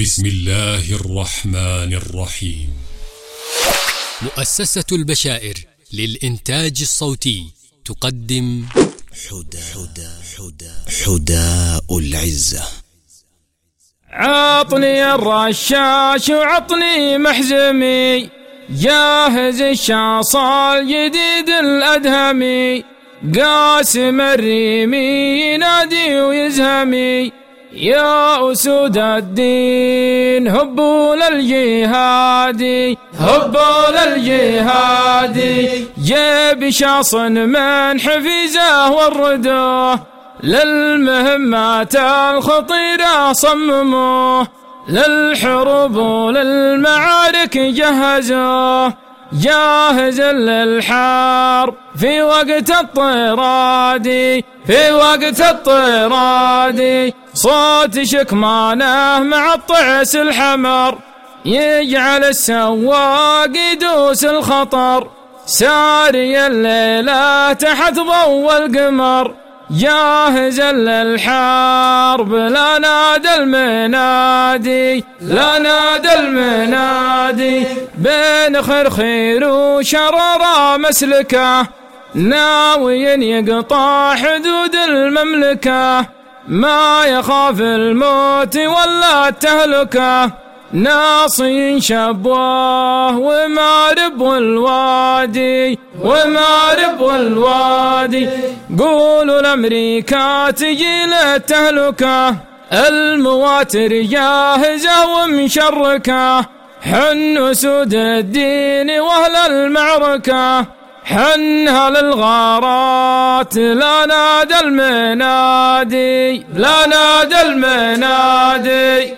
بسم الله الرحمن الرحيم. مؤسسة البشائر للإنتاج الصوتي تقدم حدى حدى حدى حداء العزة. عطني الرشاش وعطني محزمي جاهز الشاص الجديد الأدهمي قاسم الريمي ينادي ويزهمي. يا أسود الدين هبوا للجهادي هبوا للجهادي جيب شاص من حفيزه والردوه للمهمات الخطيرة صمموه للحروب وللمعارك جهزوه جاهز للحرب في وقت الطرادي في وقت الطرادي صوت شكمانه مع الطعس الحمر يجعل السواق يدوس الخطر. ساري الليلة تحت ضوء القمر جاهز للحرب. لا نادى المنادي لا نادى المنادي. بين خرخير وشرر مسلكة ناوي يقطع حدود المملكة. ما يخاف الموت ولا التهلكة ناصي شبوه ومارب الوادي ومارب الوادي. قولوا الأمريكا تجي للتهلكة المواتر جاهزة ومشركة حن سود الدين وأهل المعركة. حنها للغارات لا نادى المنادي لا نادى المنادي.